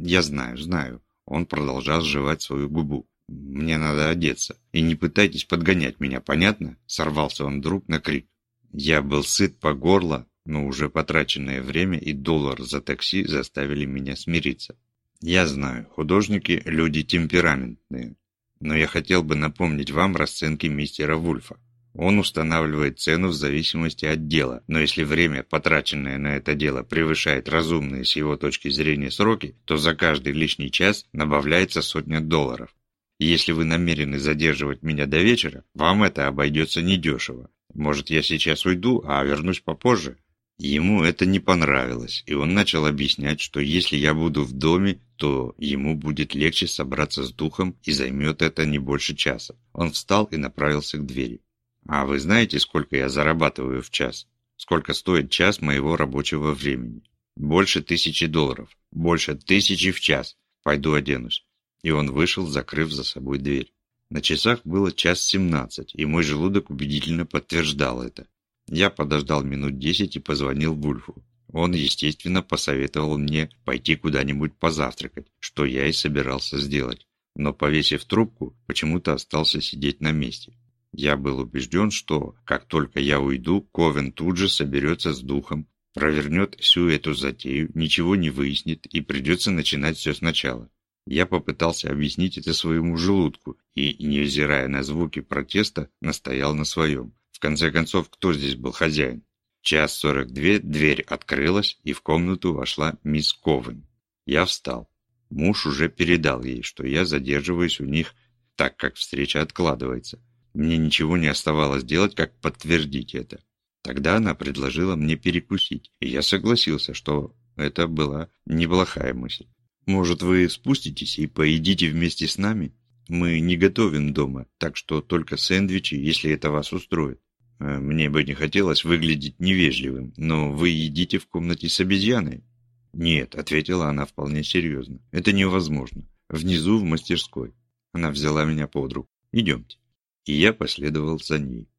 Я знаю, знаю. Он продолжал жевать свою губу. Мне надо одеться. И не пытайтесь подгонять меня, понятно? Сорвался он вдруг на крик. Я был сыт по горло, но уже потраченное время и доллар за такси заставили меня смириться. Я знаю, художники – люди темпераментные. Но я хотел бы напомнить вам расценки мистера Вульфа. Он устанавливает цену в зависимости от дела, но если время, потраченное на это дело, превышает разумные с его точки зрения сроки, то за каждый лишний час набавляется сотня долларов. Если вы намерены задерживать меня до вечера, вам это обойдется недешево. Может, я сейчас уйду, а вернусь попозже? Ему это не понравилось, и он начал объяснять, что если я буду в доме, то ему будет легче собраться с духом и займет это не больше часа. Он встал и направился к двери. «А вы знаете, сколько я зарабатываю в час? Сколько стоит час моего рабочего времени? Больше тысячи долларов. Больше тысячи в час. Пойду оденусь». И он вышел, закрыв за собой дверь. На часах было час семнадцать, и мой желудок убедительно подтверждал это. Я подождал минут десять и позвонил Вульфу. Он, естественно, посоветовал мне пойти куда-нибудь позавтракать, что я и собирался сделать. Но, повесив трубку, почему-то остался сидеть на месте. Я был убежден, что, как только я уйду, Ковен тут же соберется с духом, провернет всю эту затею, ничего не выяснит и придется начинать все сначала. Я попытался объяснить это своему желудку и, невзирая на звуки протеста, настоял на своем. В конце концов, кто здесь был хозяин? Час сорок две дверь открылась, и в комнату вошла мисс Ковен. Я встал. Муж уже передал ей, что я задерживаюсь у них, так как встреча откладывается. Мне ничего не оставалось делать, как подтвердить это. Тогда она предложила мне перекусить, и я согласился, что это была неплохая мысль. «Может, вы спуститесь и поедите вместе с нами? Мы не готовим дома, так что только сэндвичи, если это вас устроит». Э, мне бы не хотелось выглядеть невежливым, но вы едите в комнате с обезьяной? Нет, ответила она вполне серьезно. Это невозможно. Внизу в мастерской. Она взяла меня под руку. Идемте. И я последовал за ней.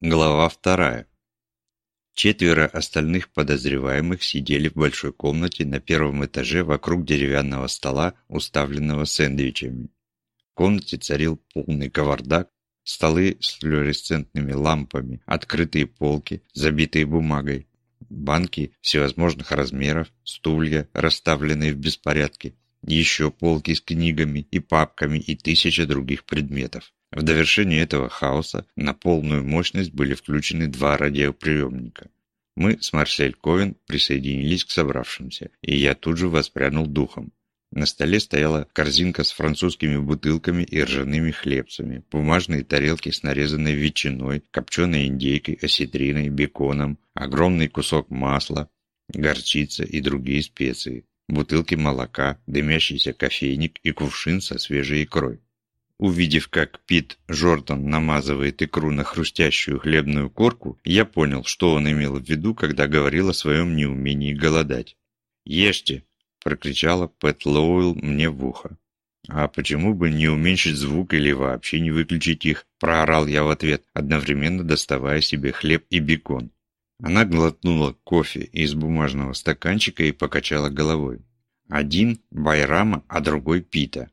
Глава вторая. Четверо остальных подозреваемых сидели в большой комнате на первом этаже вокруг деревянного стола, уставленного сэндвичами. В комнате царил полный кавардак, столы с флуоресцентными лампами, открытые полки, забитые бумагой, банки всевозможных размеров, стулья, расставленные в беспорядке, еще полки с книгами и папками и тысяча других предметов. В довершение этого хаоса на полную мощность были включены два радиоприемника. Мы с Марсель Ковен присоединились к собравшимся, и я тут же воспрянул духом. На столе стояла корзинка с французскими бутылками и ржаными хлебцами, бумажные тарелки с нарезанной ветчиной, копченой индейкой, осетриной, беконом, огромный кусок масла, горчица и другие специи, бутылки молока, дымящийся кофейник и кувшин со свежей икрой. Увидев, как Пит Жордан намазывает икру на хрустящую хлебную корку, я понял, что он имел в виду, когда говорил о своем неумении голодать. «Ешьте!» прокричала Пэт Лоуэлл мне в ухо. «А почему бы не уменьшить звук или вообще не выключить их?» – проорал я в ответ, одновременно доставая себе хлеб и бекон. Она глотнула кофе из бумажного стаканчика и покачала головой. Один – Байрама, а другой – Пита.